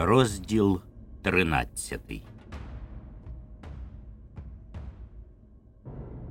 Розділ тринадцятий.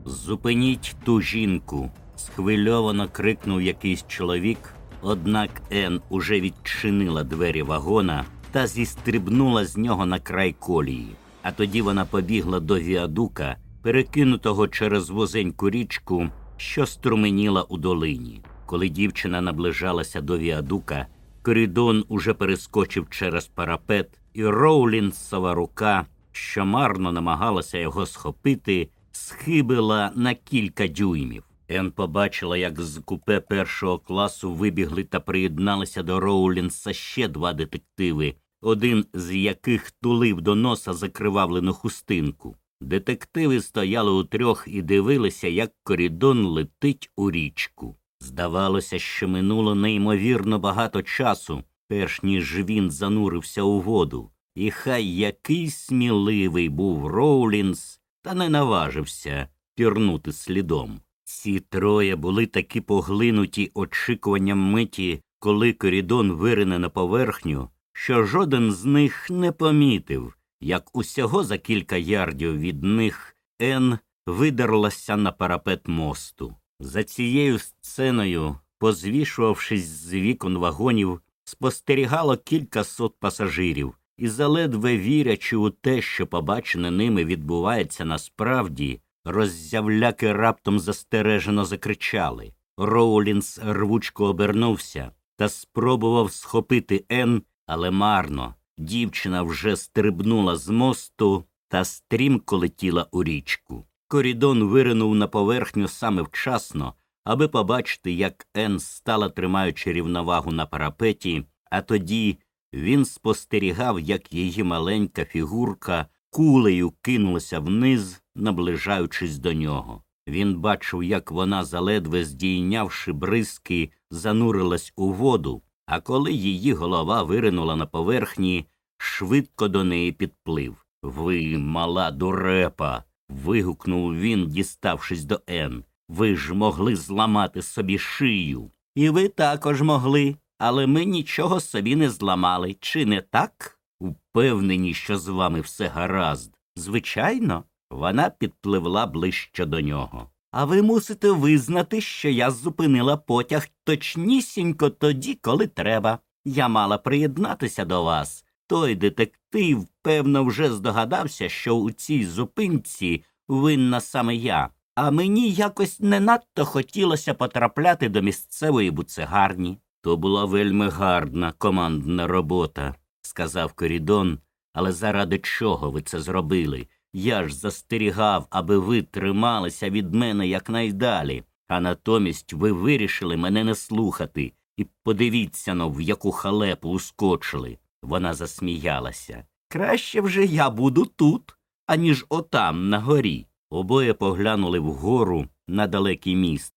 Зупиніть ту жінку. схвильовано крикнув якийсь чоловік. Однак Ен уже відчинила двері вагона та зістрибнула з нього на край колії. А тоді вона побігла до віадука, перекинутого через возеньку річку, що струменіла у долині. Коли дівчина наближалася до віадука, Корідон уже перескочив через парапет, і Роулінсова рука, що марно намагалася його схопити, схибила на кілька дюймів. Ен побачила, як з купе першого класу вибігли та приєдналися до Роулінса ще два детективи, один з яких тулив до носа закривавлену хустинку. Детективи стояли у трьох і дивилися, як корідон летить у річку. Здавалося, що минуло неймовірно багато часу, перш ніж він занурився у воду, і хай який сміливий був Роулінс, та не наважився пірнути слідом. Ці троє були таки поглинуті очікуванням миті, коли корідон вирине на поверхню, що жоден з них не помітив, як усього за кілька ярдів від них Ен видерлася на парапет мосту. За цією сценою, позвішувавшись з вікон вагонів, спостерігало кілька сот пасажирів, і, заледве вірячи у те, що побачене ними відбувається насправді, роззявляки раптом застережено закричали. Роулінс рвучко обернувся та спробував схопити Ен, але марно. Дівчина вже стрибнула з мосту та стрімко летіла у річку. Корідон виринув на поверхню саме вчасно, аби побачити, як Ен стала тримаючи рівновагу на парапеті, а тоді він спостерігав, як її маленька фігурка кулею кинулася вниз, наближаючись до нього. Він бачив, як вона, заледве здійнявши бризки, занурилась у воду, а коли її голова виринула на поверхні, швидко до неї підплив. Ви, мала дурепа вигукнув він, діставшись до Ен. Ви ж могли зламати собі шию. І ви також могли, але ми нічого собі не зламали. Чи не так? Упевнені, що з вами все гаразд. Звичайно, вона підпливла ближче до нього. А ви мусите визнати, що я зупинила потяг точнісінько тоді, коли треба. Я мала приєднатися до вас. Той детектив, певно, вже здогадався, що у цій зупинці винна саме я, а мені якось не надто хотілося потрапляти до місцевої буцегарні. То була вельми гарна командна робота, сказав Корідон, але заради чого ви це зробили? Я ж застерігав, аби ви трималися від мене якнайдалі, а натомість ви вирішили мене не слухати, і подивіться но, в яку халепу ускочили. Вона засміялася. Краще вже я буду тут, аніж отам на горі. Обоє поглянули вгору на далекий міст.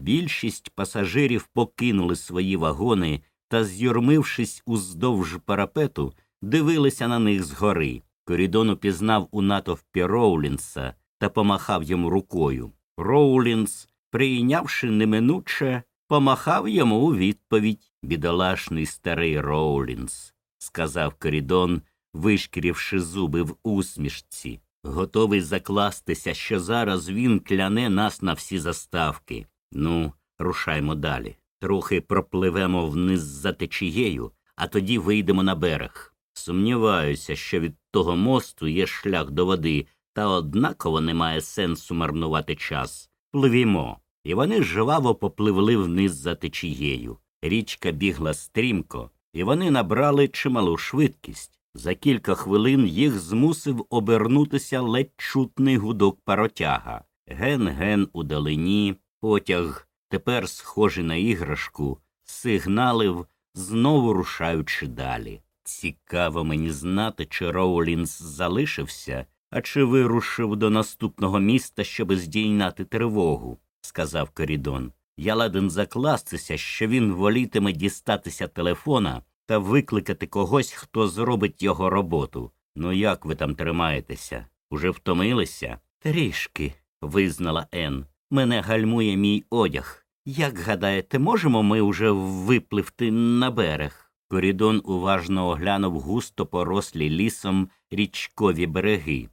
Більшість пасажирів покинули свої вагони та, з'юрмившись уздовж парапету, дивилися на них згори. Корідон упізнав у натовпі Роулінса та помахав йому рукою. Роулінс, прийнявши неминуче, помахав йому у відповідь бідолашний старий Роулінс, сказав Корідон, вишкірівши зуби в усмішці, готовий закластися, що зараз він кляне нас на всі заставки. Ну, рушаймо далі. Трохи пропливемо вниз за течією, а тоді вийдемо на берег. Сумніваюся, що від того мосту є шлях до води, та однаково немає сенсу марнувати час. Пливімо. І вони жваво попливли вниз за течією. Річка бігла стрімко, і вони набрали чималу швидкість. За кілька хвилин їх змусив обернутися ледь чутний гудок паротяга. Ген-ген у далині, потяг, тепер схожий на іграшку, сигналив, знову рушаючи далі. Цікаво мені знати, чи Роулінс залишився, а чи вирушив до наступного міста, щоб здійняти тривогу, сказав Корідон. Я ладен закластися, що він волітиме дістатися телефона та викликати когось, хто зробить його роботу. Ну як ви там тримаєтеся? Уже втомилися? Трішки, визнала Ен. Мене гальмує мій одяг. Як гадаєте, можемо ми уже випливти на берег? Корідон уважно оглянув густо порослі лісом річкові береги.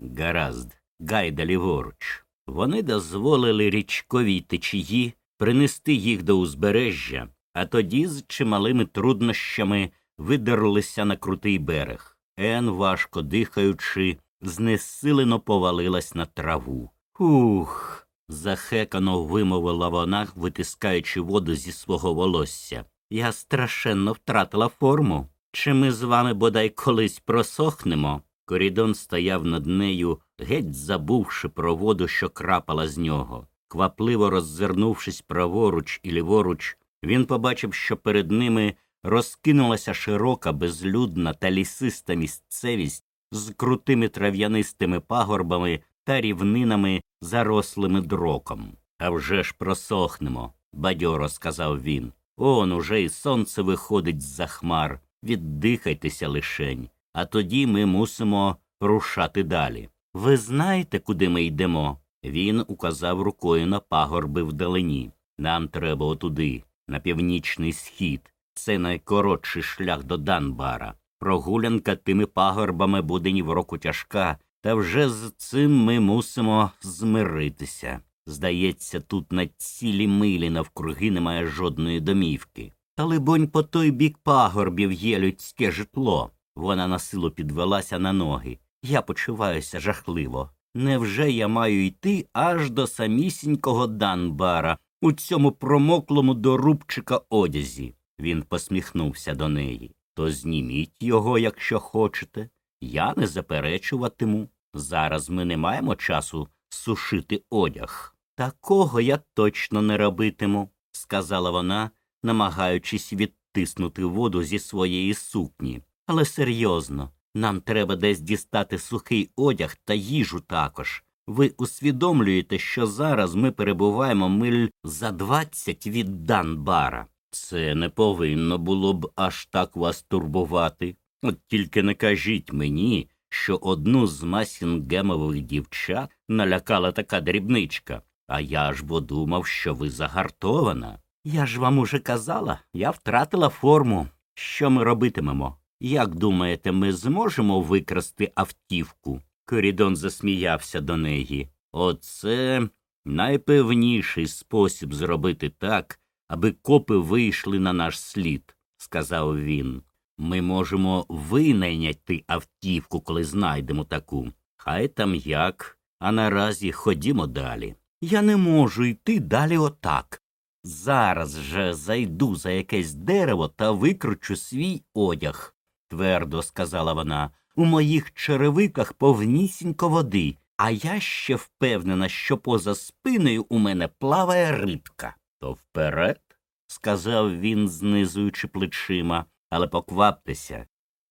Гаразд, гайда ліворуч. Вони дозволили річковій течії принести їх до узбережжя, а тоді з чималими труднощами видерлися на крутий берег. Ен, важко дихаючи, знесилено повалилась на траву. Ух. захекано вимовила вона, витискаючи воду зі свого волосся. Я страшенно втратила форму. Чи ми з вами бодай колись просохнемо? Корідон стояв над нею, геть забувши про воду, що крапала з нього. Квапливо роззирнувшись праворуч і ліворуч, він побачив, що перед ними розкинулася широка, безлюдна та лісиста місцевість з крутими трав'янистими пагорбами та рівнинами, зарослими дроком. «А вже ж просохнемо, бадьоро сказав він. Он уже й сонце виходить з за хмар. Віддихайтеся лишень, а тоді ми мусимо рушати далі. Ви знаєте, куди ми йдемо? Він указав рукою на пагорби вдалині. Нам треба отуди, на північний схід. Це найкоротший шлях до Данбара. Прогулянка тими пагорбами буде ні в року тяжка, та вже з цим ми мусимо змиритися. Здається, тут на цілі милі навкруги немає жодної домівки. Та, либонь, по той бік пагорбів є людське житло. Вона на силу підвелася на ноги. Я почуваюся жахливо. Невже я маю йти аж до самісінького Данбара у цьому промоклому до рубчика одязі? Він посміхнувся до неї. То зніміть його, якщо хочете. Я не заперечуватиму. Зараз ми не маємо часу сушити одяг. Такого я точно не робитиму, сказала вона, намагаючись відтиснути воду зі своєї сукні. Але серйозно, нам треба десь дістати сухий одяг та їжу також. Ви усвідомлюєте, що зараз ми перебуваємо миль за двадцять від Данбара. Це не повинно було б аж так вас турбувати. От тільки не кажіть мені, що одну з масінгемових дівчат налякала така дрібничка, а я ж бо думав, що ви загартована. Я ж вам уже казала, я втратила форму. Що ми робитимемо? Як думаєте, ми зможемо викрасти автівку? Корідон засміявся до неї. Оце найпевніший спосіб зробити так, аби копи вийшли на наш слід, сказав він. Ми можемо винайняти автівку, коли знайдемо таку. Хай там як, а наразі ходімо далі. Я не можу йти далі отак. Зараз же зайду за якесь дерево та викручу свій одяг, твердо сказала вона. У моїх черевиках повнісінько води, а я ще впевнена, що поза спиною у мене плаває рибка. То вперед, сказав він, знизуючи плечима, але покваптеся.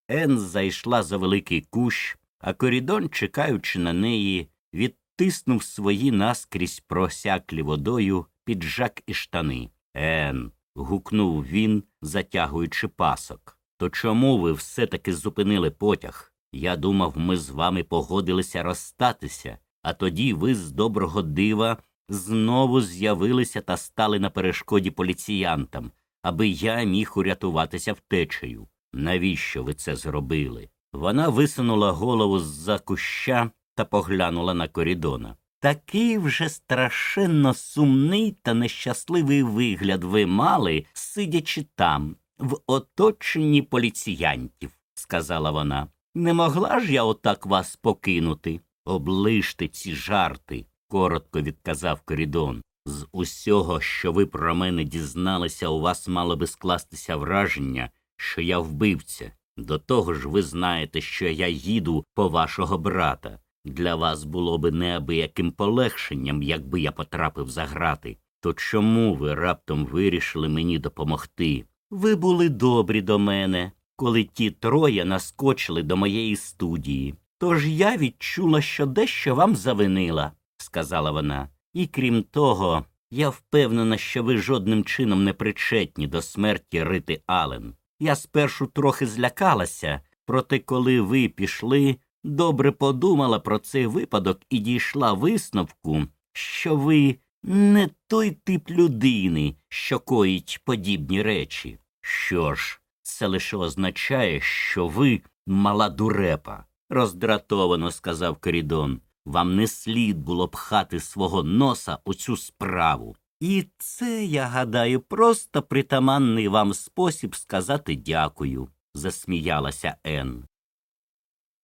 Ен зайшла за великий кущ, а корідон, чекаючи на неї, відтиснув свої наскрізь просяклі водою піджак і штани. Ен. гукнув він, затягуючи пасок. То чому ви все таки зупинили потяг? Я думав, ми з вами погодилися розстатися, а тоді ви з доброго дива знову з'явилися та стали на перешкоді поліціянтам, аби я міг урятуватися втечею. Навіщо ви це зробили? Вона висунула голову з за куща та поглянула на корідона. Такий вже страшенно сумний та нещасливий вигляд ви мали, сидячи там. В оточенні поліціянтів, сказала вона. Не могла ж я отак вас покинути? Оближте ці жарти, коротко відказав Корідон. З усього, що ви про мене дізналися, у вас мало би скластися враження, що я вбивця. До того ж, ви знаєте, що я їду по вашого брата. Для вас було би неабияким полегшенням, якби я потрапив за грати. То чому ви раптом вирішили мені допомогти? Ви були добрі до мене, коли ті троє наскочили до моєї студії. Тож я відчула, що дещо вам завинила, сказала вона. І крім того, я впевнена, що ви жодним чином не причетні до смерті Рити Ален. Я спершу трохи злякалася, проте коли ви пішли, добре подумала про цей випадок і дійшла висновку, що ви не той тип людини, що коїть подібні речі. Що ж, це лише означає, що ви мала дурепа, роздратовано сказав Корідон. Вам не слід було пхати свого носа у цю справу. І це, я гадаю, просто притаманний вам спосіб сказати дякую, засміялася Ен.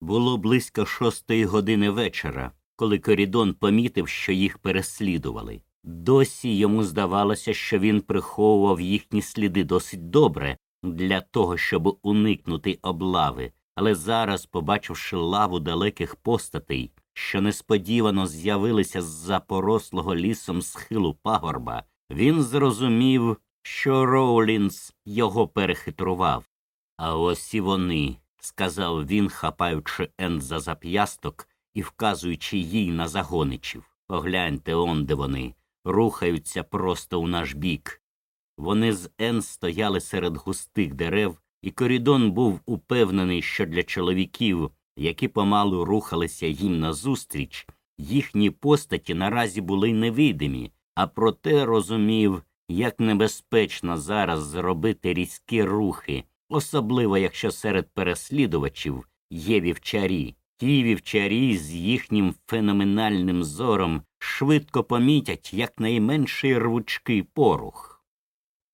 Було близько шостої години вечора, коли Корідон помітив, що їх переслідували. Досі йому здавалося, що він приховував їхні сліди досить добре для того, щоб уникнути облави, але зараз, побачивши лаву далеких постатей, що несподівано з'явилися з за порослого лісом схилу пагорба, він зрозумів, що Роулінс його перехитрував. А ось і вони, сказав він, хапаючи Ен за зап'ясток і вказуючи їй на загоничів. Погляньте он, де вони, рухаються просто у наш бік. Вони з Ен стояли серед густих дерев, і Корідон був упевнений, що для чоловіків, які помалу рухалися їм назустріч, їхні постаті наразі були невидимі, а проте розумів, як небезпечно зараз зробити різкі рухи, особливо якщо серед переслідувачів є вівчарі. Ті вівчарі з їхнім феноменальним зором швидко помітять якнайменший рвучкий порух.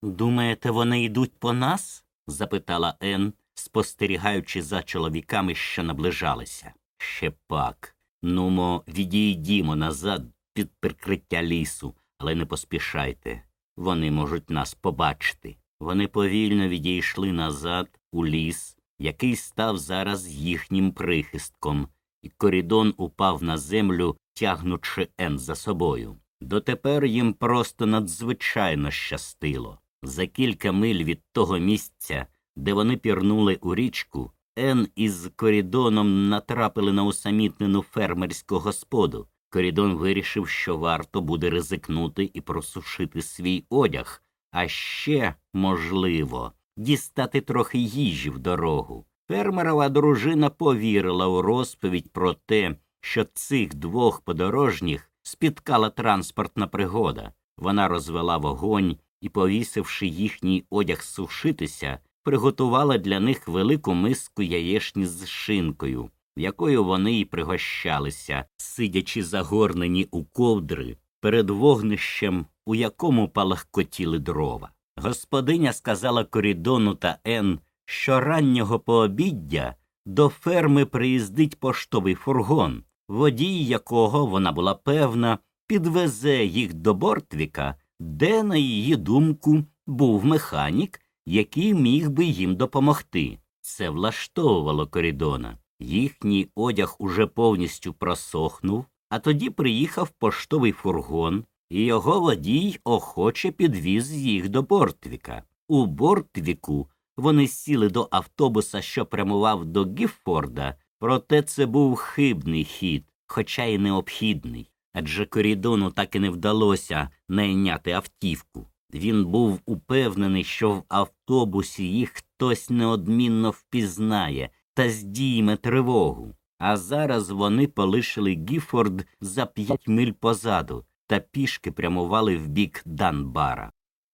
Думаєте, вони йдуть по нас? запитала Ен, спостерігаючи за чоловіками, що наближалися. Ще пак. Нумо, відійдімо назад під прикриття лісу, але не поспішайте. Вони можуть нас побачити. Вони повільно відійшли назад у ліс, який став зараз їхнім прихистком, і корідон упав на землю, тягнучи Ен за собою. Дотепер їм просто надзвичайно щастило. За кілька миль від того місця, де вони пірнули у річку, Ен із корідоном натрапили на усамітнену фермерську господу. Корідон вирішив, що варто буде ризикнути і просушити свій одяг, а ще, можливо, дістати трохи їжі в дорогу. Фермерова дружина повірила у розповідь про те, що цих двох подорожніх спіткала транспортна пригода. Вона розвела вогонь і, повісивши їхній одяг сушитися, приготувала для них велику миску яєшні з шинкою, якою вони й пригощалися, сидячи загорнені у ковдри перед вогнищем, у якому палахкотіли дрова. Господиня сказала Корідону та Ен, що раннього пообіддя до ферми приїздить поштовий фургон, водій якого, вона була певна, підвезе їх до Бортвіка, де, на її думку, був механік, який міг би їм допомогти. Це влаштовувало Корідона. Їхній одяг уже повністю просохнув, а тоді приїхав поштовий фургон, і його водій охоче підвіз їх до Бортвіка. У Бортвіку вони сіли до автобуса, що прямував до Гіффорда, проте це був хибний хід, хоча й необхідний. Адже корідону так і не вдалося найняти автівку. Він був упевнений, що в автобусі їх хтось неодмінно впізнає та здійме тривогу. А зараз вони полишили Гіфорд за п'ять миль позаду та пішки прямували в бік Данбара.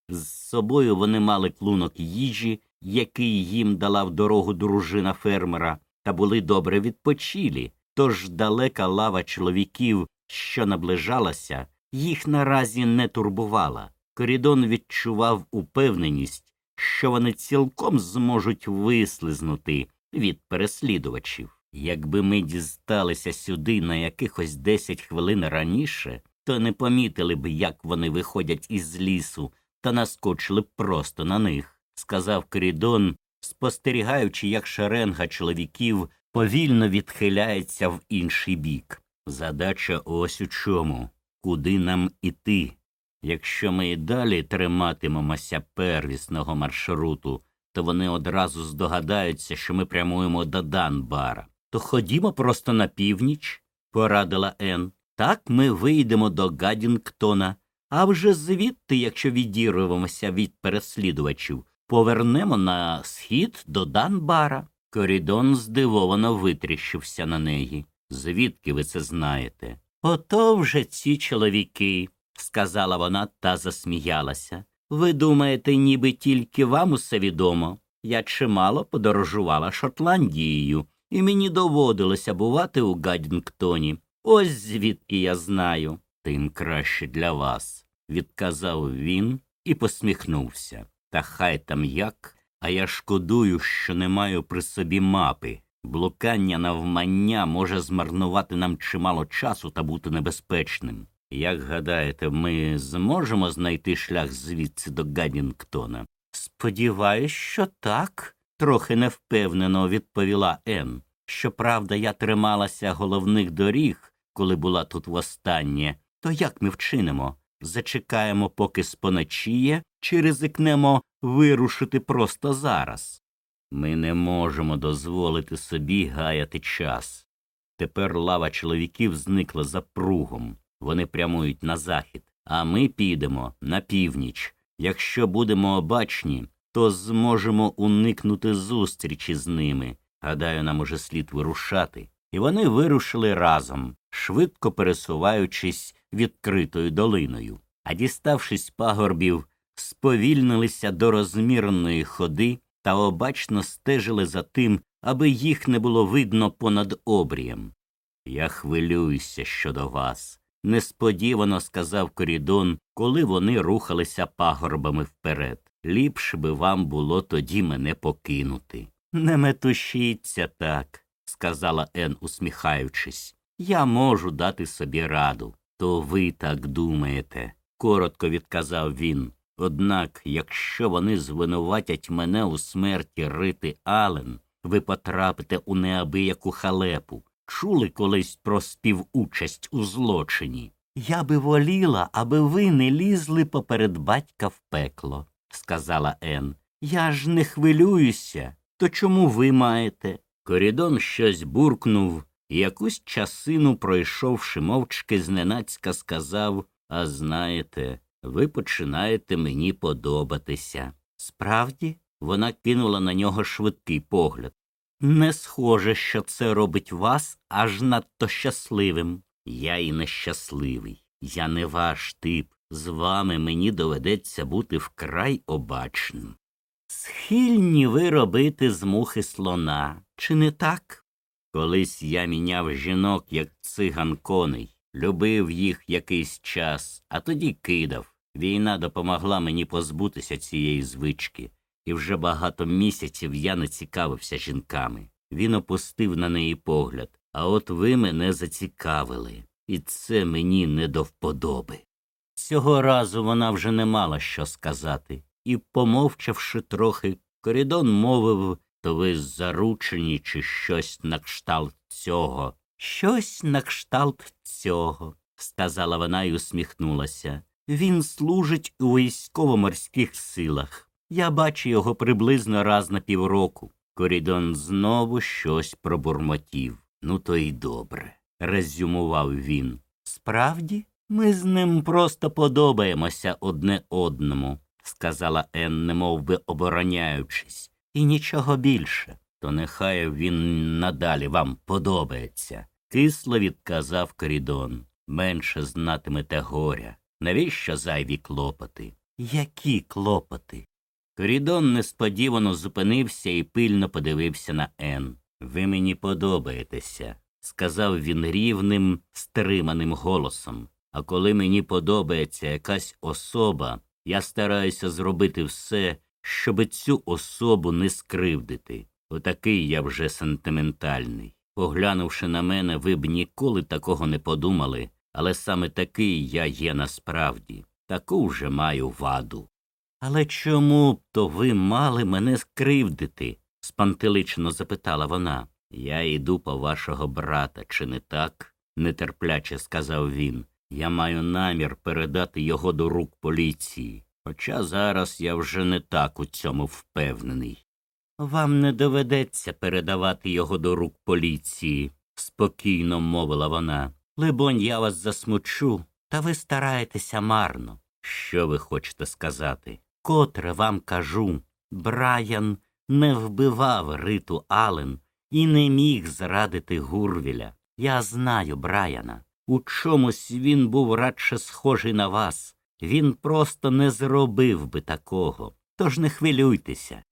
З собою вони мали клунок їжі, який їм дала в дорогу дружина фермера, та були добре відпочилі, тож далека лава чоловіків, що наближалася, їх наразі не турбувала. Корідон відчував упевненість, що вони цілком зможуть вислизнути від переслідувачів. Якби ми дісталися сюди на якихось десять хвилин раніше, то не помітили б, як вони виходять із лісу, та наскочили б просто на них, сказав Корідон, спостерігаючи, як шеренга чоловіків повільно відхиляється в інший бік. Задача ось у чому куди нам іти. Якщо ми і далі триматимемося первісного маршруту, то вони одразу здогадаються, що ми прямуємо до Данбара. То ходімо просто на північ, порадила Ен. Так ми вийдемо до Гадінгтона, а вже звідти, якщо відірвемося від переслідувачів, повернемо на схід до Данбара. Корідон здивовано витріщився на неї. Звідки ви це знаєте? Ото вже ці чоловіки, сказала вона та засміялася. Ви думаєте, ніби тільки вам усе відомо? Я чимало подорожувала Шотландією, і мені доводилося бувати у Гадінгтоні. Ось звідки я знаю. Тим краще для вас, відказав він і посміхнувся. Та хай там як, а я шкодую, що не маю при собі мапи. Блукання навмання може змарнувати нам чимало часу та бути небезпечним. Як гадаєте, ми зможемо знайти шлях звідси до Гадінгтона? Сподіваюсь, що так, трохи невпевнено відповіла Ен. Щоправда, я трималася головних доріг, коли була тут востаннє. То як ми вчинимо? Зачекаємо, поки споночіє, чи ризикнемо вирушити просто зараз? Ми не можемо дозволити собі гаяти час. Тепер лава чоловіків зникла за пругом. Вони прямують на захід, а ми підемо на північ. Якщо будемо обачні, то зможемо уникнути зустрічі з ними. Гадаю, нам уже слід вирушати. І вони вирушили разом, швидко пересуваючись відкритою долиною. А діставшись пагорбів, сповільнилися до розмірної ходи та обачно стежили за тим, аби їх не було видно понад обрієм. Я хвилююся щодо вас, несподівано сказав Корідон, коли вони рухалися пагорбами вперед. Ліпше би вам було тоді мене покинути. Не метушіться так, сказала Ен, усміхаючись. Я можу дати собі раду. То ви так думаєте, коротко відказав він. Однак, якщо вони звинуватять мене у смерті Рити Ален, ви потрапите у неабияку халепу. Чули колись про співучасть у злочині? Я би воліла, аби ви не лізли поперед батька в пекло, сказала Ен. Я ж не хвилююся. То чому ви маєте? Корідон щось буркнув і якусь часину, пройшовши мовчки, зненацька сказав А знаєте, ви починаєте мені подобатися. Справді, вона кинула на нього швидкий погляд. Не схоже, що це робить вас аж надто щасливим. Я і нещасливий. Я не ваш тип. З вами мені доведеться бути вкрай обачним. Схильні ви робити з мухи слона, чи не так? Колись я міняв жінок, як циган коней, любив їх якийсь час, а тоді кидав. Війна допомогла мені позбутися цієї звички, і вже багато місяців я не цікавився жінками. Він опустив на неї погляд. А от ви мене зацікавили, і це мені не до вподоби. Цього разу вона вже не мала що сказати, і, помовчавши трохи, корідон мовив то ви заручені, чи щось на кшталт цього. Щось на кшталт цього, сказала вона і усміхнулася. Він служить у військово-морських силах. Я бачу його приблизно раз на півроку. Корідон знову щось пробурмотів. Ну, то й добре, резюмував він. Справді, ми з ним просто подобаємося одне одному, сказала Ен, немов би обороняючись, і нічого більше. То нехай він надалі вам подобається. Кисло відказав Корідон. Менше знатимете горя. Навіщо зайві клопоти? Які клопоти? Корідон несподівано зупинився і пильно подивився на Ен. Ви мені подобаєтеся, сказав він рівним, стриманим голосом. А коли мені подобається якась особа, я стараюся зробити все, щоби цю особу не скривдити. Отакий я вже сентиментальний. Поглянувши на мене, ви б ніколи такого не подумали, але саме такий я є насправді, таку вже маю ваду. Але чому б то ви мали мене скривдити? спантелично запитала вона. Я йду по вашого брата, чи не так? нетерпляче сказав він. Я маю намір передати його до рук поліції. Хоча зараз я вже не так у цьому впевнений. Вам не доведеться передавати його до рук поліції, спокійно мовила вона. Либонь, я вас засмучу, та ви стараєтеся марно. Що ви хочете сказати? Котре вам кажу, Брайан не вбивав Риту Ален і не міг зрадити Гурвіля. Я знаю Брайана. У чомусь він був радше схожий на вас. Він просто не зробив би такого. Тож не хвилюйтеся.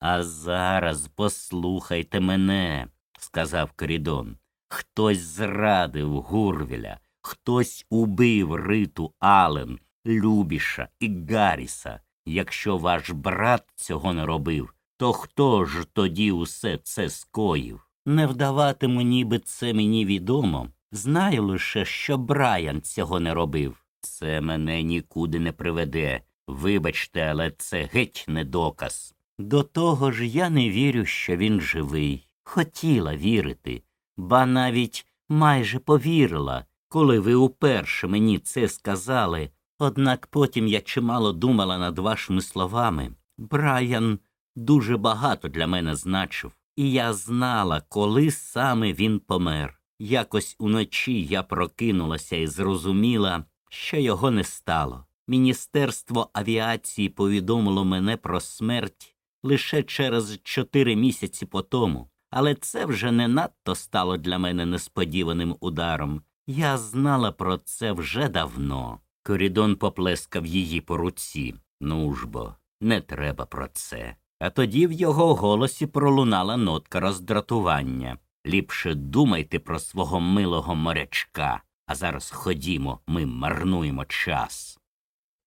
А зараз послухайте мене, сказав Корідон. Хтось зрадив Гурвіля, хтось убив Риту Ален, Любіша і Гарріса. Якщо ваш брат цього не робив, то хто ж тоді усе це скоїв? Не вдаватиму, ніби це мені відомо. Знаю лише, що Брайан цього не робив. Це мене нікуди не приведе. Вибачте, але це геть не доказ. До того ж я не вірю, що він живий. Хотіла вірити, ба навіть майже повірила, коли ви уперше мені це сказали. Однак потім я чимало думала над вашими словами. Брайан дуже багато для мене значив, і я знала, коли саме він помер. Якось уночі я прокинулася і зрозуміла, що його не стало. Міністерство авіації повідомило мене про смерть лише через чотири місяці по тому, але це вже не надто стало для мене несподіваним ударом. Я знала про це вже давно. Корідон поплескав її по руці. Ну ж бо, не треба про це. А тоді в його голосі пролунала нотка роздратування. Ліпше думайте про свого милого морячка, а зараз ходімо, ми марнуємо час.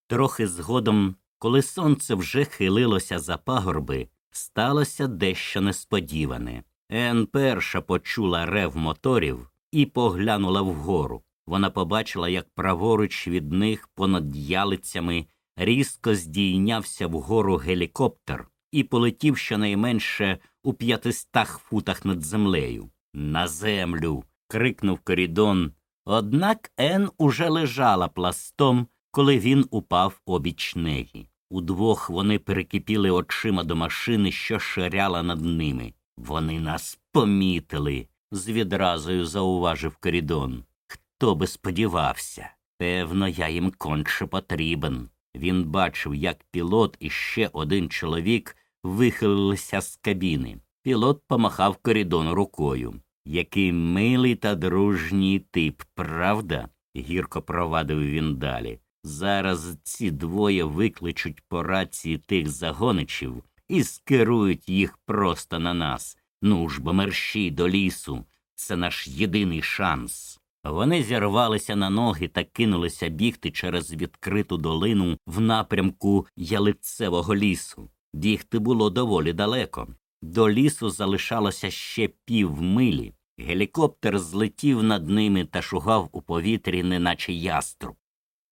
Трохи згодом, коли сонце вже хилилося за пагорби, сталося дещо несподіване. Ен перша почула рев моторів і поглянула вгору. Вона побачила, як праворуч від них понад ялицями різко здійнявся вгору гелікоптер і полетів щонайменше у п'ятистах футах над землею. На землю. крикнув корідон. Однак Ен уже лежала пластом, коли він упав обіч неї. Удвох вони перекипіли очима до машини, що ширяла над ними. Вони нас помітили, з відразою зауважив корідон. Хто би сподівався? Певно, я їм конче потрібен. Він бачив, як пілот і ще один чоловік вихилилися з кабіни. Пілот помахав корідону рукою. Який милий та дружній тип, правда? гірко провадив він далі. Зараз ці двоє викличуть по рації тих загоничів і скерують їх просто на нас. Ну ж бо мерщій до лісу. Це наш єдиний шанс. Вони зірвалися на ноги та кинулися бігти через відкриту долину в напрямку ялицевого лісу. Бігти було доволі далеко. До лісу залишалося ще півмилі. Гелікоптер злетів над ними та шугав у повітрі, неначе яструб.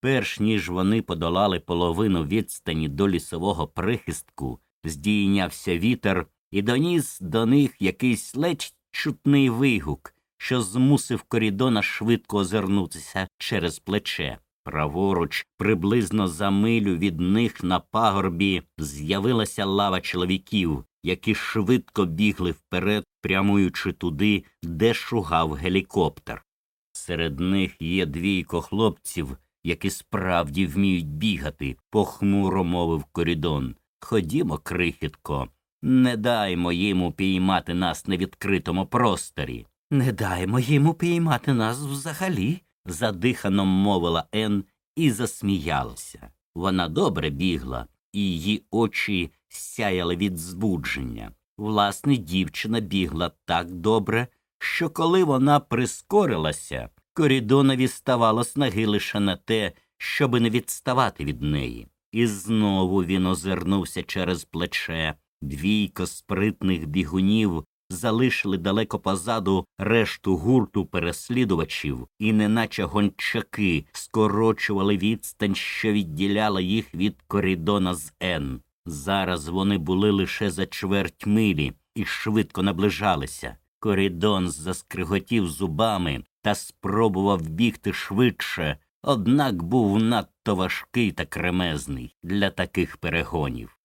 Перш ніж вони подолали половину відстані до лісового прихистку, здійнявся вітер і доніс до них якийсь ледь чутний вигук, що змусив корідона швидко озирнутися через плече. Праворуч, приблизно за милю від них на пагорбі, з'явилася лава чоловіків, які швидко бігли вперед, прямуючи туди, де шугав гелікоптер. Серед них є двійко хлопців, які справді вміють бігати, похмуро мовив корідон. Ходімо, крихітко, не даймо їм упіймати нас на відкритому просторі. Не даймо їм упіймати нас взагалі, задихано мовила Ен і засміялася. Вона добре бігла, і її очі сяяли від збудження. Власне, дівчина бігла так добре, що коли вона прискорилася, корідонові ставало снаги лише на те, щоби не відставати від неї. І знову він озирнувся через плече. Двійко спритних бігунів залишили далеко позаду решту гурту переслідувачів і, неначе гончаки, скорочували відстань, що відділяла їх від корідона з Н. Зараз вони були лише за чверть милі і швидко наближалися. Корідон заскриготів зубами та спробував бігти швидше, однак був надто важкий та кремезний для таких перегонів.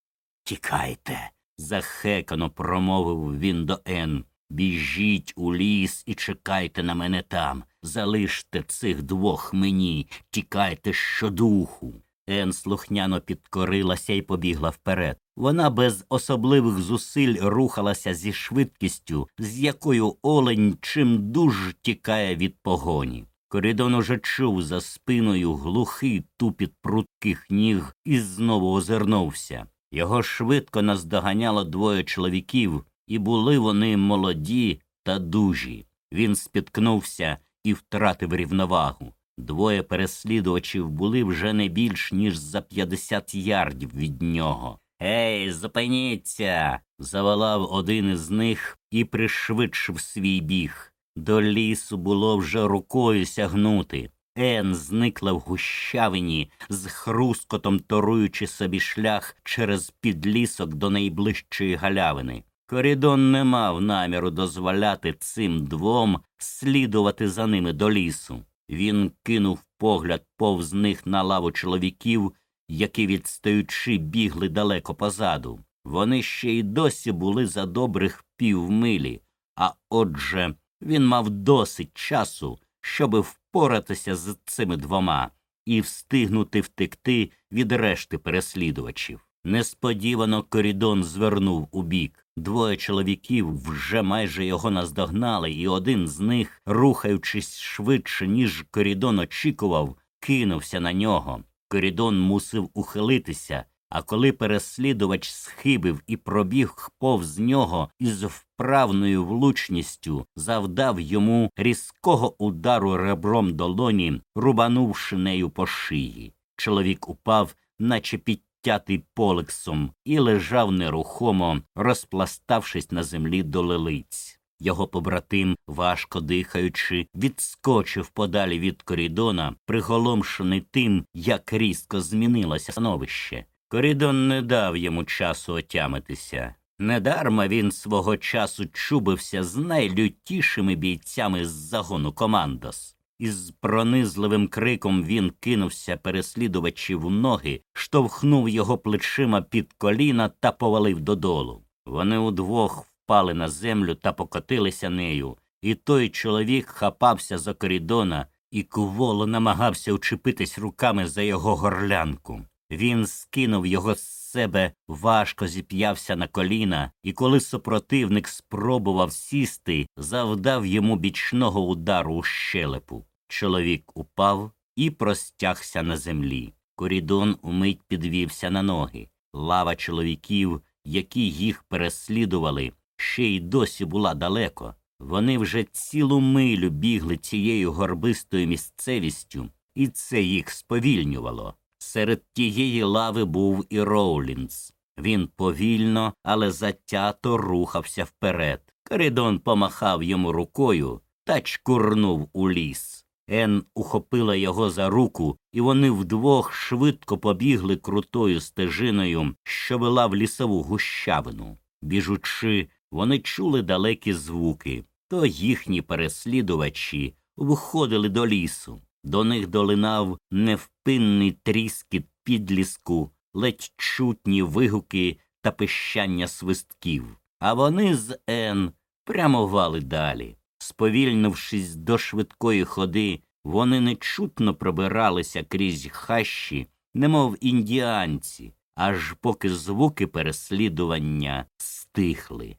Тікайте. Захекано промовив він до Ен. Біжіть у ліс і чекайте на мене там. Залиште цих двох мені, тікайте щодуху. Ен слухняно підкорилася і побігла вперед. Вона без особливих зусиль рухалася зі швидкістю, з якою олень чим дуж тікає від погоні. Корідон уже чув за спиною глухий тупіт прутких ніг і знову озирнувся. Його швидко наздоганяло двоє чоловіків, і були вони молоді та дужі. Він спіткнувся і втратив рівновагу. Двоє переслідувачів були вже не більш ніж за п'ятдесят ярдів від нього. Ей, зупиніться. заволав один із них і пришвидшив свій біг. До лісу було вже рукою сягнути. Ен зникла в гущавині, з хрускотом торуючи собі шлях через підлісок до найближчої галявини. Корідон не мав наміру дозволяти цим двом слідувати за ними до лісу. Він кинув погляд повз них на лаву чоловіків, які, відстаючи, бігли далеко позаду. Вони ще й досі були за добрих півмилі, а отже, він мав досить часу, щоби впоратися з цими двома і встигнути втекти від решти переслідувачів. Несподівано корідон звернув у бік. Двоє чоловіків вже майже його наздогнали, і один з них, рухаючись швидше, ніж корідон очікував, кинувся на нього. Корідон мусив ухилитися, а коли переслідувач схибив і пробіг повз нього із вправною влучністю, завдав йому різкого удару ребром долоні, рубанувши нею по шиї. Чоловік упав, наче підтятий полексом, і лежав нерухомо, розпластавшись на землі до лилиць. Його побратим, важко дихаючи, відскочив подалі від корідона, приголомшений тим, як різко змінилося становище. Корідон не дав йому часу отямитися. Недарма він свого часу чубився з найлютішими бійцями з загону командос. Із пронизливим криком він кинувся переслідувачів в ноги, штовхнув його плечима під коліна та повалив додолу. Вони удвох впали на землю та покотилися нею, і той чоловік хапався за корідона і куволо намагався учепитись руками за його горлянку. Він скинув його з себе, важко зіп'явся на коліна, і коли супротивник спробував сісти, завдав йому бічного удару у щелепу. Чоловік упав і простягся на землі. Корідон умить підвівся на ноги. Лава чоловіків, які їх переслідували, ще й досі була далеко. Вони вже цілу милю бігли цією горбистою місцевістю, і це їх сповільнювало. Серед тієї лави був і Роулінс. Він повільно, але затято рухався вперед. Коридон помахав йому рукою та чкурнув у ліс. Ен ухопила його за руку, і вони вдвох швидко побігли крутою стежиною, що вела в лісову гущавину. Біжучи, вони чули далекі звуки, то їхні переслідувачі виходили до лісу. До них долинав невпинний тріскіт підліску, ледь чутні вигуки та пищання свистків, а вони з Ен прямували далі. Сповільнившись до швидкої ходи, вони нечутно пробиралися крізь хащі, немов індіанці, аж поки звуки переслідування стихли.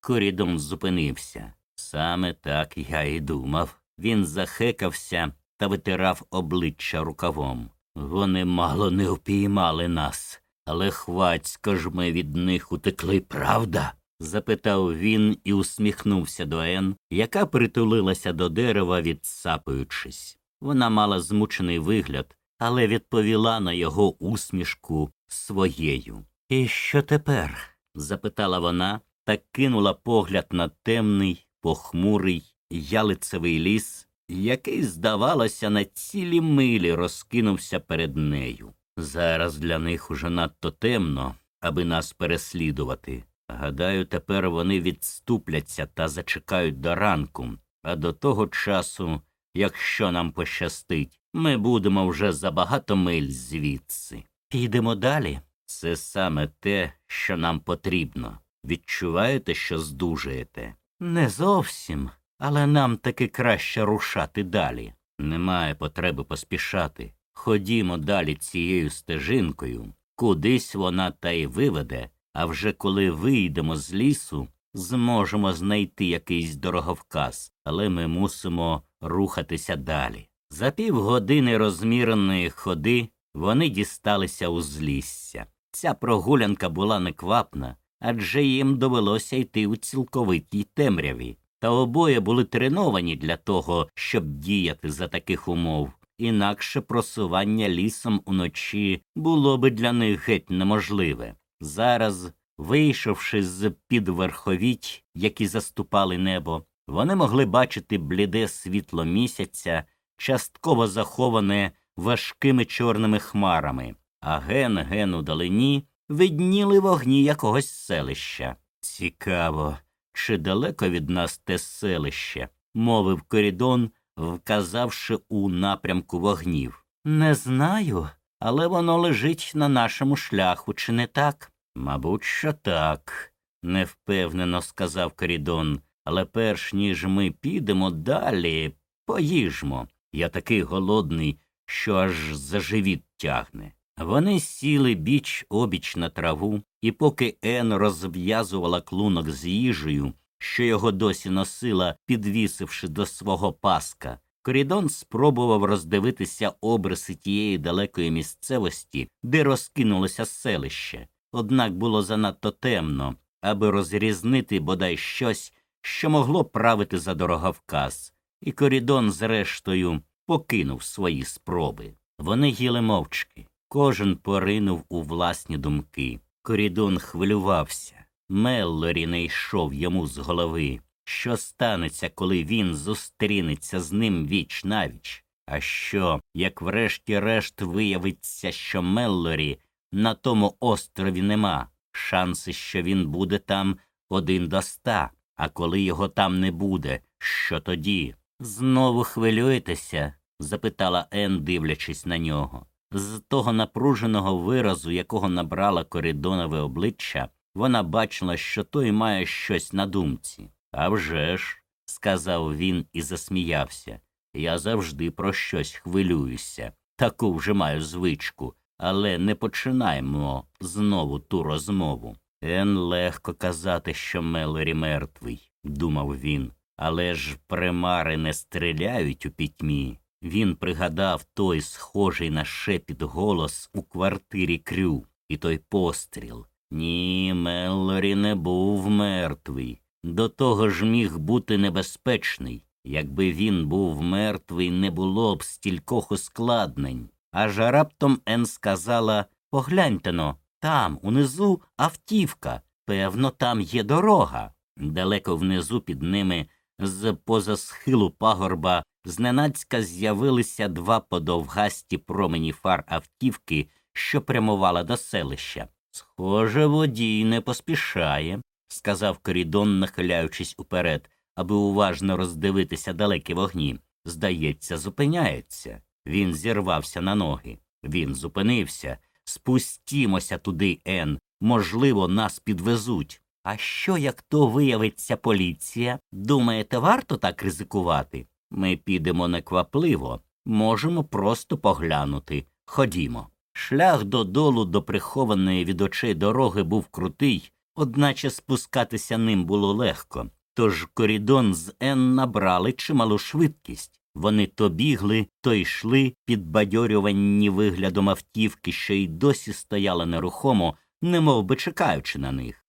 Корідон зупинився. Саме так я і думав. Він захекався та витирав обличчя рукавом. Вони мало не впіймали нас, але хвацько ж ми від них утекли, правда? запитав він і усміхнувся до Ен, яка притулилася до дерева, відсапуючись. Вона мала змучений вигляд, але відповіла на його усмішку своєю. І що тепер? запитала вона та кинула погляд на темний, похмурий, ялицевий ліс, який, здавалося, на цілі милі розкинувся перед нею. Зараз для них уже надто темно, аби нас переслідувати. Гадаю, тепер вони відступляться та зачекають до ранку, а до того часу, якщо нам пощастить, ми будемо вже за багато миль звідси. Підемо далі. Це саме те, що нам потрібно. Відчуваєте, що здужуєте? Не зовсім, але нам таки краще рушати далі. Немає потреби поспішати. Ходімо далі цією стежинкою, кудись вона та й виведе, а вже коли вийдемо з лісу, зможемо знайти якийсь дороговказ, але ми мусимо рухатися далі. За півгодини розміреної ходи вони дісталися узлісся. Ця прогулянка була неквапна, адже їм довелося йти у цілковитій темряві, та обоє були треновані для того, щоб діяти за таких умов. Інакше просування лісом уночі було би для них геть неможливе. Зараз, вийшовши з під верховіть, які заступали небо, вони могли бачити бліде світло місяця, частково заховане важкими чорними хмарами, а ген ген у далині видніли вогні якогось селища. Цікаво, чи далеко від нас те селище, мовив корідон, вказавши у напрямку вогнів. Не знаю, але воно лежить на нашому шляху, чи не так? Мабуть, що так, невпевнено сказав корідон. Але перш ніж ми підемо далі, поїжмо. Я такий голодний, що аж за живіт тягне. Вони сіли біч обіч на траву, і поки Ен розв'язувала клунок з їжею, що його досі носила, підвісивши до свого паска, корідон спробував роздивитися обриси тієї далекої місцевості, де розкинулося селище. Однак було занадто темно, аби розрізнити бодай щось, що могло правити за дороговказ, і корідон, зрештою, покинув свої спроби. Вони їли мовчки. Кожен поринув у власні думки. Корідон хвилювався. Меллорі не йшов йому з голови. Що станеться, коли він зустрінеться з ним віч навіч? А що, як врешті-решт виявиться, що Меллорі на тому острові нема? Шанси, що він буде там один до ста, а коли його там не буде, що тоді? Знову хвилюєтеся? запитала Ен, дивлячись на нього. З того напруженого виразу, якого набрала коридонове обличчя, вона бачила, що той має щось на думці. «А вже ж», – сказав він і засміявся. Я завжди про щось хвилююся. Таку вже маю звичку, але не починаємо знову ту розмову. Ен легко казати, що Мелорі мертвий, думав він. Але ж примари не стріляють у пітьмі. Він пригадав той схожий на шепіт голос у квартирі Крю, і той постріл. Ні, Меллорі не був мертвий. До того ж міг бути небезпечний. Якби він був мертвий, не було б стількох ускладнень. Аж раптом Ен сказала Погляньте но, там, унизу, автівка. Певно, там є дорога. Далеко внизу під ними, з поза схилу пагорба, зненацька з'явилися два подовгасті промені фар автівки, що прямувала до селища. Схоже, водій не поспішає, сказав корідон, нахиляючись уперед, аби уважно роздивитися далекі вогні. Здається, зупиняється. Він зірвався на ноги. Він зупинився. Спустімося туди, Ен. Можливо, нас підвезуть. А що, як то виявиться поліція? Думаєте, варто так ризикувати? Ми підемо неквапливо, можемо просто поглянути. Ходімо. Шлях додолу до прихованої від очей дороги був крутий, одначе спускатися ним було легко. Тож корідон з Ен набрали чималу швидкість. Вони то бігли, то йшли, підбадьорювані виглядом автівки, що й досі стояла нерухомо, немов би чекаючи на них.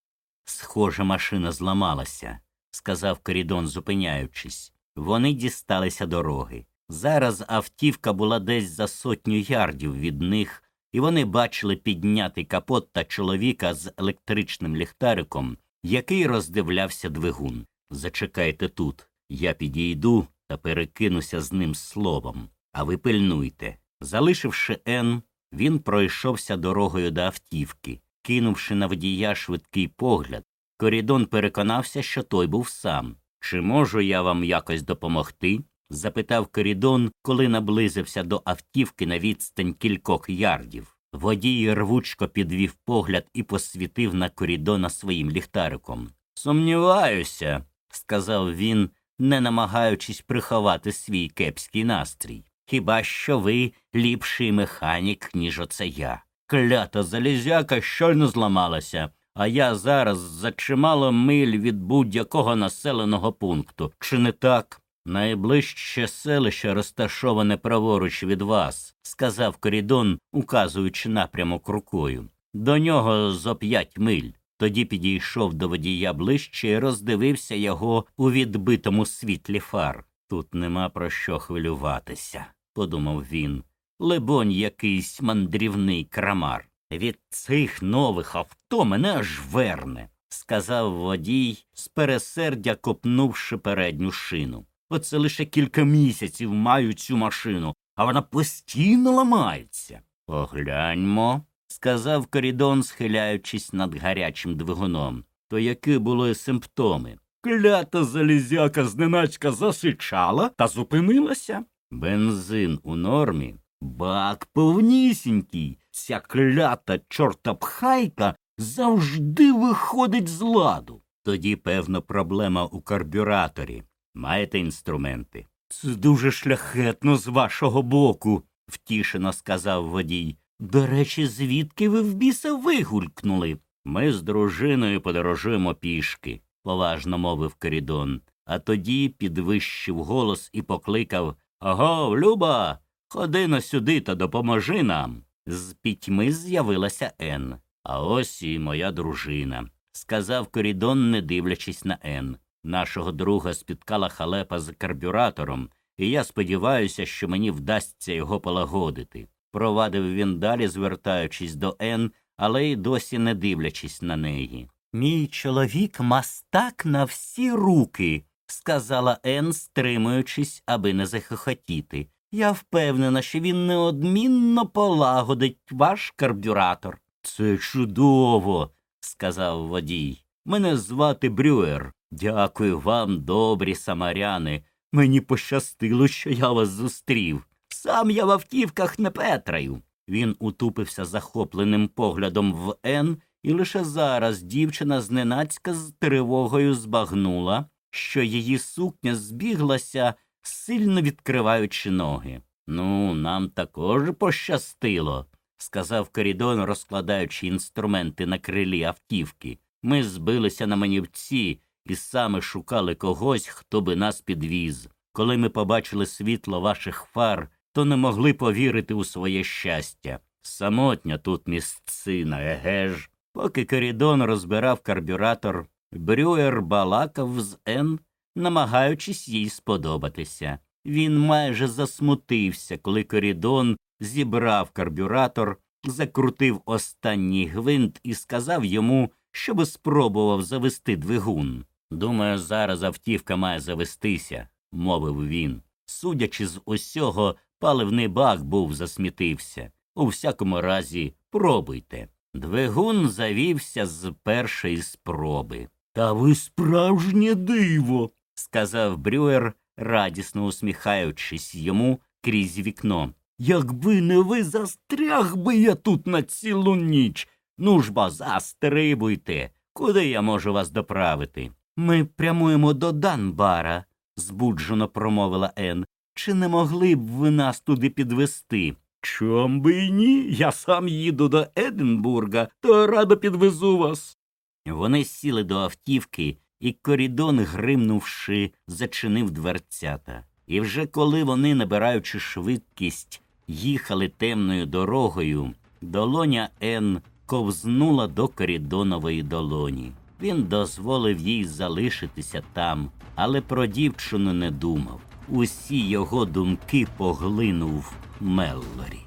Схоже, машина зламалася, сказав корідон, зупиняючись. Вони дісталися дороги. Зараз автівка була десь за сотню ярдів від них, і вони бачили піднятий капот та чоловіка з електричним ліхтариком, який роздивлявся двигун. Зачекайте тут, я підійду та перекинуся з ним словом, а ви пильнуйте. Залишивши Н, він пройшовся дорогою до автівки, кинувши на водія швидкий погляд. Корідон переконався, що той був сам. Чи можу я вам якось допомогти? запитав Корідон, коли наблизився до автівки на відстань кількох ярдів. Водій рвучко підвів погляд і посвітив на корідона своїм ліхтариком. Сумніваюся, сказав він, не намагаючись приховати свій кепський настрій. Хіба що ви ліпший механік, ніж оце я. Клята залізяка щойно зламалася, а я зараз за чимало миль від будь-якого населеного пункту. Чи не так? Найближче селище розташоване праворуч від вас, сказав Корідон, указуючи напрямок рукою. До нього зо п'ять миль. Тоді підійшов до водія ближче і роздивився його у відбитому світлі фар. Тут нема про що хвилюватися, подумав він. Либонь, якийсь мандрівний крамар. Від цих нових авто мене аж верне, сказав водій, з пересердя копнувши передню шину. Оце лише кілька місяців маю цю машину, а вона постійно ламається. Погляньмо, сказав Корідон, схиляючись над гарячим двигуном. То які були симптоми? Клята залізяка зненачка засичала та зупинилася. Бензин у нормі, бак повнісінький. Ця клята чортопхайка завжди виходить з ладу. Тоді, певно, проблема у карбюраторі. Маєте інструменти? Це дуже шляхетно з вашого боку, втішено сказав водій. До речі, звідки ви в біса вигулькнули? Ми з дружиною подорожуємо пішки, поважно мовив Корідон, а тоді підвищив голос і покликав Аго, Люба, ходи на сюди та допоможи нам. З пітьми з'явилася Ен. А ось і моя дружина, сказав Корідон, не дивлячись на Ен. Нашого друга спіткала халепа з карбюратором, і я сподіваюся, що мені вдасться його полагодити. Провадив він далі, звертаючись до Ен, але й досі не дивлячись на неї. Мій чоловік мастак на всі руки, сказала Ен, стримуючись, аби не захохотіти. Я впевнена, що він неодмінно полагодить ваш карбюратор. Це чудово, сказав водій. Мене звати Брюер. Дякую вам, добрі самаряни. Мені пощастило, що я вас зустрів. Сам я в автівках не петраю. Він утупився захопленим поглядом в Н, і лише зараз дівчина зненацька з тривогою збагнула, що її сукня збіглася, сильно відкриваючи ноги. Ну, нам також пощастило, сказав Корідон, розкладаючи інструменти на крилі автівки. Ми збилися на манівці і саме шукали когось, хто би нас підвіз. Коли ми побачили світло ваших фар, то не могли повірити у своє щастя. Самотня тут місцина, еге ж. Поки Корідон розбирав карбюратор, Брюер балакав з Н, намагаючись їй сподобатися. Він майже засмутився, коли Корідон зібрав карбюратор, закрутив останній гвинт і сказав йому, щоби спробував завести двигун. Думаю, зараз автівка має завестися, мовив він. Судячи з усього, паливний бак був засмітився. У всякому разі, пробуйте. Двигун завівся з першої спроби. Та ви справжнє диво, сказав Брюер, радісно усміхаючись йому крізь вікно. Якби не ви застряг би я тут на цілу ніч. Ну ж бо застрибуйте. Куди я можу вас доправити? Ми прямуємо до Данбара, збуджено промовила Ен. Чи не могли б ви нас туди підвести? Чом би й ні? Я сам їду до Единбурга, то радо підвезу вас. Вони сіли до автівки, і корідон, гримнувши, зачинив дверцята. І вже коли вони, набираючи швидкість, їхали темною дорогою, долоня Н ковзнула до корідонової долоні. Він дозволив їй залишитися там, але про дівчину не думав. усі його думки поглинув Меллорі.